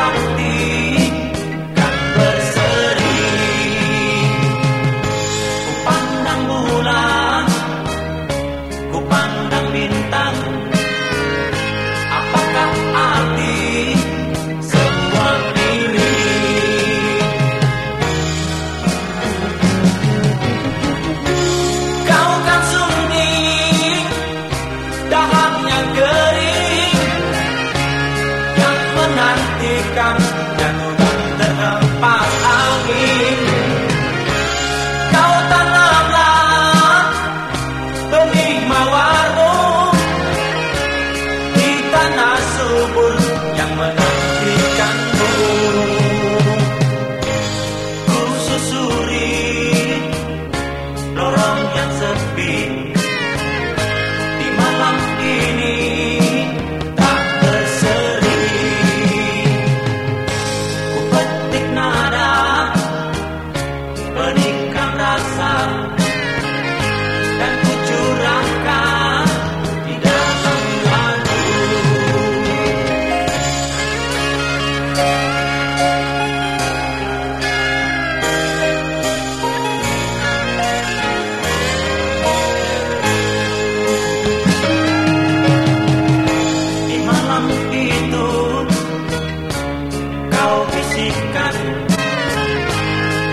mati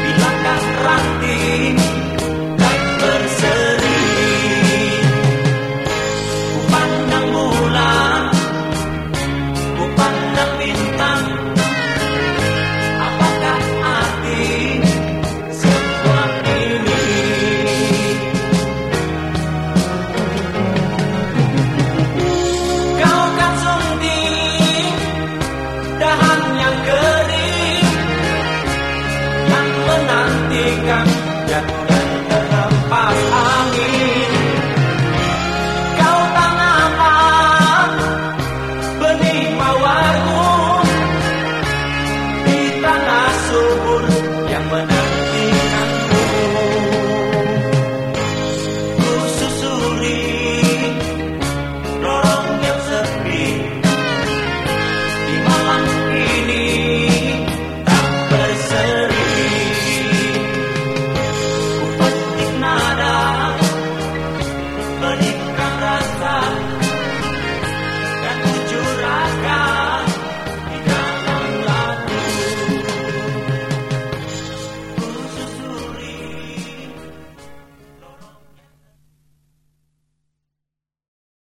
Bilangkan ranting. hentikan jatuh dan terlepas angin. Kau tanamkan benih mawarku di tanah subur